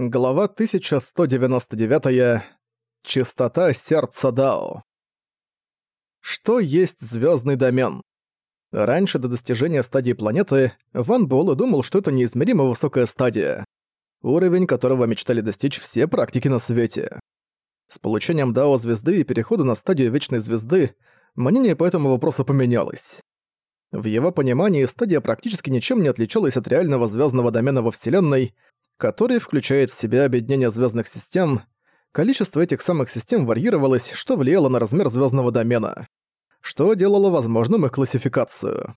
Глава 1199. Чистота сердца Дао. Что есть звездный домен? Раньше до достижения стадии планеты Ван Буэлэ думал, что это неизмеримо высокая стадия, уровень которого мечтали достичь все практики на свете. С получением Дао звезды и перехода на стадию Вечной Звезды мнение по этому вопросу поменялось. В его понимании стадия практически ничем не отличалась от реального звездного домена во Вселенной, который включает в себя объединение звездных систем. Количество этих самых систем варьировалось, что влияло на размер звездного домена, что делало возможным их классификацию.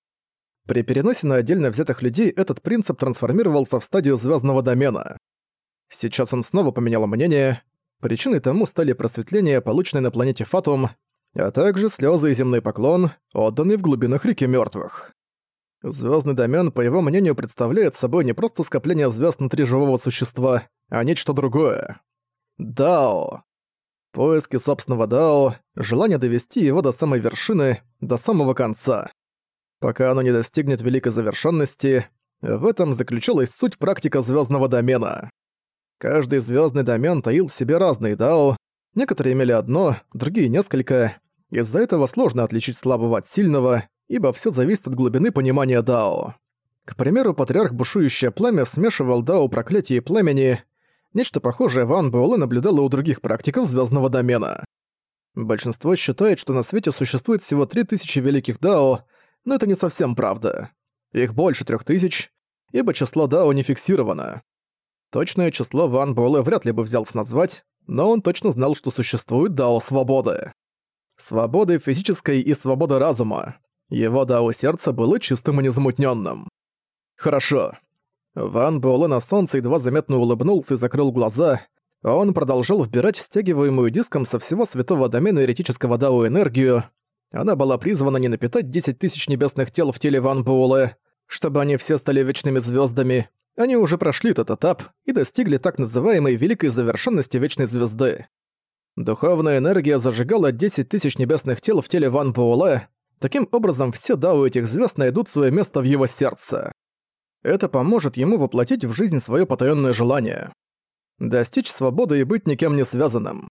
При переносе на отдельно взятых людей этот принцип трансформировался в стадию звездного домена. Сейчас он снова поменял мнение. Причиной тому стали просветления, полученные на планете Фатум, а также слезы и земной поклон, отданный в глубинах реки мертвых. Звездный домен, по его мнению, представляет собой не просто скопление звезд внутри живого существа, а нечто другое. Дао. Поиски собственного Дао, желание довести его до самой вершины, до самого конца. Пока оно не достигнет великой завершенности, в этом заключалась суть практика звездного домена. Каждый звездный домен таил в себе разные Дао, некоторые имели одно, другие несколько. Из-за этого сложно отличить слабого от сильного, ибо все зависит от глубины понимания Дао. К примеру, патриарх Бушующее Пламя смешивал Дао Проклятие и Племени. Нечто похожее Ван Буэлэ наблюдало у других практиков звездного домена. Большинство считает, что на свете существует всего 3000 великих Дао, но это не совсем правда. Их больше 3000, ибо число Дао не фиксировано. Точное число Ван Буэлэ вряд ли бы взялся назвать, но он точно знал, что существует Дао Свободы. Свободы физической и свобода разума. Его дао сердца было чистым и незамутненным. «Хорошо». Ван Буэлэ на солнце едва заметно улыбнулся и закрыл глаза. Он продолжал вбирать стягиваемую диском со всего святого домена еретического дао энергию. Она была призвана не напитать 10 тысяч небесных тел в теле Ван Буэлэ, чтобы они все стали вечными звездами. Они уже прошли этот этап и достигли так называемой великой завершенности вечной звезды. Духовная энергия зажигала 10 тысяч небесных тел в теле Ван Буэлэ, Таким образом, все дао этих звезд найдут свое место в его сердце. Это поможет ему воплотить в жизнь свое потаенное желание. Достичь свободы и быть никем не связанным.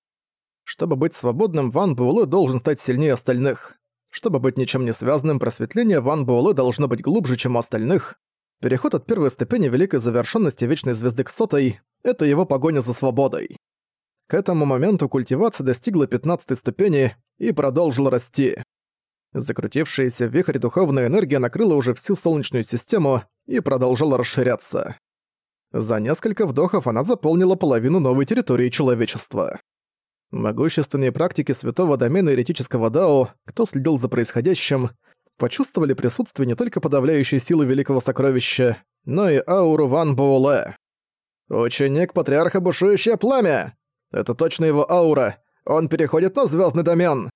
Чтобы быть свободным, Ван Буэлэ должен стать сильнее остальных. Чтобы быть ничем не связанным, просветление Ван Буэлэ должно быть глубже, чем у остальных. Переход от первой ступени великой завершенности Вечной Звезды к сотой — это его погоня за свободой. К этому моменту культивация достигла 15 ступени и продолжила расти. Закрутившаяся в вихре духовная энергия накрыла уже всю Солнечную систему и продолжала расширяться. За несколько вдохов она заполнила половину новой территории человечества. Могущественные практики святого домена еретического Дао, кто следил за происходящим, почувствовали присутствие не только подавляющей силы великого сокровища, но и ауру Ван Буэлэ. «Ученик патриарха Бушующее Пламя! Это точно его аура! Он переходит на звездный домен!»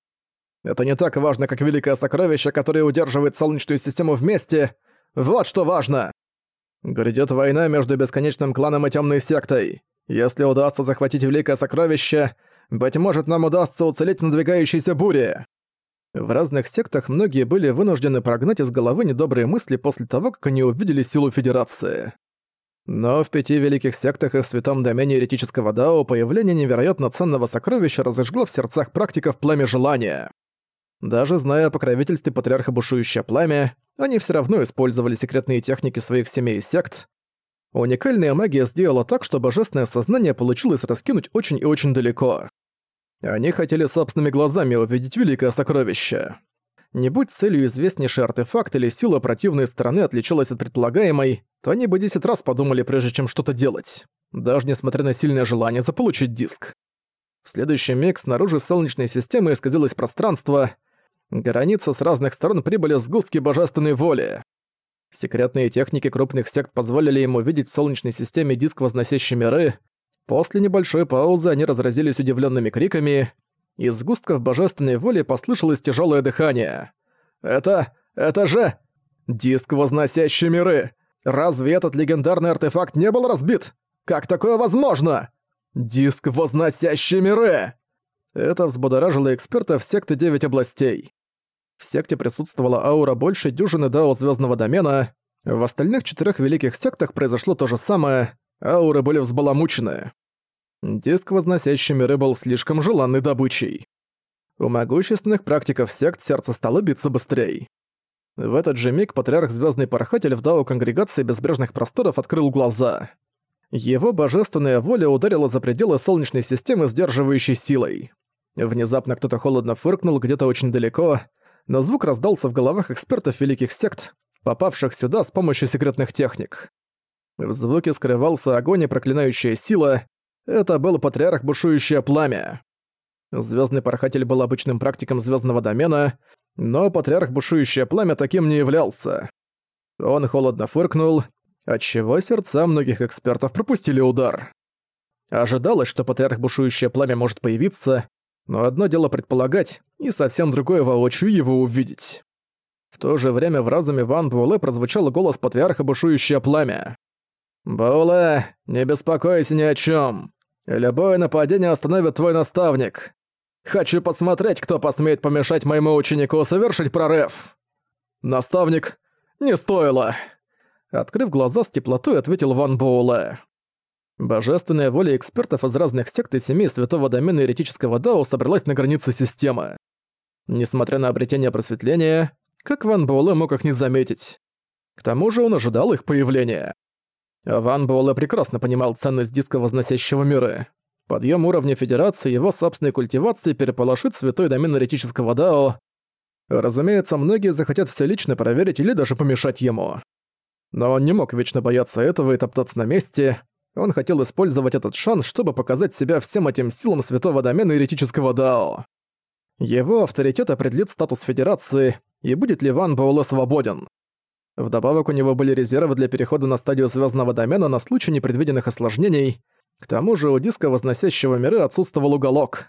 Это не так важно, как великое сокровище, которое удерживает Солнечную систему вместе. Вот что важно! Грядет война между бесконечным кланом и темной сектой. Если удастся захватить великое сокровище, быть может, нам удастся уцелеть в надвигающейся буре. В разных сектах многие были вынуждены прогнать из головы недобрые мысли после того, как они увидели силу Федерации. Но в пяти великих сектах и в святом домене еретического Дао появление невероятно ценного сокровища разожгло в сердцах практиков пламя желания. Даже зная о покровительстве патриарха Бушующее Пламя, они все равно использовали секретные техники своих семей и сект. Уникальная магия сделала так, что божественное сознание получилось раскинуть очень и очень далеко. Они хотели собственными глазами увидеть великое сокровище. Не будь целью известнейший артефакт или сила противной стороны отличалась от предполагаемой, то они бы 10 раз подумали, прежде чем что-то делать, даже несмотря на сильное желание заполучить диск. В следующий миг снаружи Солнечной системы исказилось пространство, границы с разных сторон прибыли сгустки божественной воли. Секретные техники крупных сект позволили ему видеть в Солнечной системе диск, возносящий миры. После небольшой паузы они разразились удивленными криками. Из сгустков божественной воли послышалось тяжелое дыхание. «Это... это же... диск, возносящий миры! Разве этот легендарный артефакт не был разбит? Как такое возможно? Диск, возносящий миры!» Это взбудоражило экспертов секты Девять областей. В секте присутствовала аура больше дюжины дао звездного домена. В остальных четырех великих сектах произошло то же самое. Ауры были взбаламучены. Диск, возносящий миры, был слишком желанной добычей. У могущественных практиков сект сердце стало биться быстрее. В этот же миг патриарх Звездный Порхатель в Дао Конгрегации Безбрежных Просторов открыл глаза. Его божественная воля ударила за пределы Солнечной системы сдерживающей силой. Внезапно кто-то холодно фыркнул где-то очень далеко, но звук раздался в головах экспертов великих сект, попавших сюда с помощью секретных техник. В звуке скрывался огонь и проклинающая сила. Это был патриарх бушующее пламя. Звездный порхатель был обычным практиком звездного домена, но патриарх бушующее пламя таким не являлся. Он холодно фыркнул, отчего сердца многих экспертов пропустили удар. Ожидалось, что патриарх бушующее пламя может появиться, но одно дело предполагать, и совсем другое воочию его увидеть. В то же время в разуме Ван Буэлэ прозвучал голос патриарха бушующее пламя. «Буэлэ, не беспокойся ни о чем. Любое нападение остановит твой наставник. Хочу посмотреть, кто посмеет помешать моему ученику совершить прорыв. Наставник, не стоило. Открыв глаза с теплотой, ответил Ван Боуле. Божественная воля экспертов из разных сект и семей Святого Домена Еретического Дао собралась на границе системы. Несмотря на обретение просветления, как Ван Буэлэ мог их не заметить? К тому же он ожидал их появления. Ван Буэлэ прекрасно понимал ценность диска возносящего миры. Подъем уровня Федерации его собственной культивации переполошит святой домен эретического Дао. Разумеется, многие захотят все лично проверить или даже помешать ему. Но он не мог вечно бояться этого и топтаться на месте. Он хотел использовать этот шанс, чтобы показать себя всем этим силам святого домена еретического Дао. Его авторитет определит статус Федерации, и будет ли Ван Бауле свободен. Вдобавок у него были резервы для перехода на стадию звездного домена на случай непредвиденных осложнений — к тому же у диска возносящего миры отсутствовал уголок.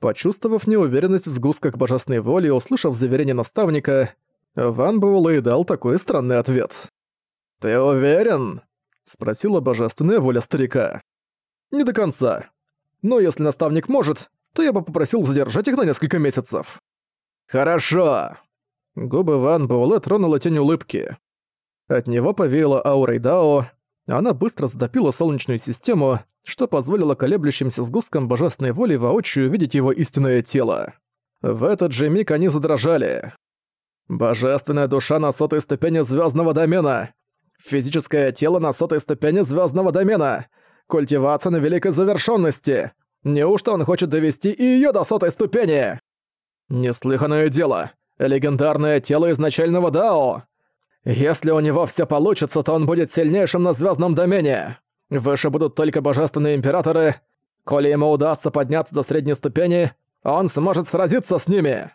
Почувствовав неуверенность в сгустках божественной воли и услышав заверение наставника, Ван Буэлэ дал такой странный ответ. «Ты уверен?» — спросила божественная воля старика. «Не до конца. Но если наставник может, то я бы попросил задержать их на несколько месяцев». «Хорошо!» Губы Ван Буэлэ тронула тень улыбки. От него повеяло аурой Дао, она быстро затопила Солнечную систему, что позволило колеблющимся сгусткам божественной воли воочию увидеть его истинное тело. В этот же миг они задрожали. Божественная душа на сотой ступени звездного домена. Физическое тело на сотой ступени звездного домена. Культивация на великой завершенности. Неужто он хочет довести и ее до сотой ступени? Неслыханное дело. Легендарное тело изначального Дао. Если у него все получится, то он будет сильнейшим на звездном домене. Выше будут только божественные императоры. Коли ему удастся подняться до средней ступени, он сможет сразиться с ними.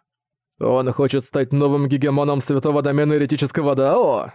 Он хочет стать новым гегемоном святого домена еретического Дао?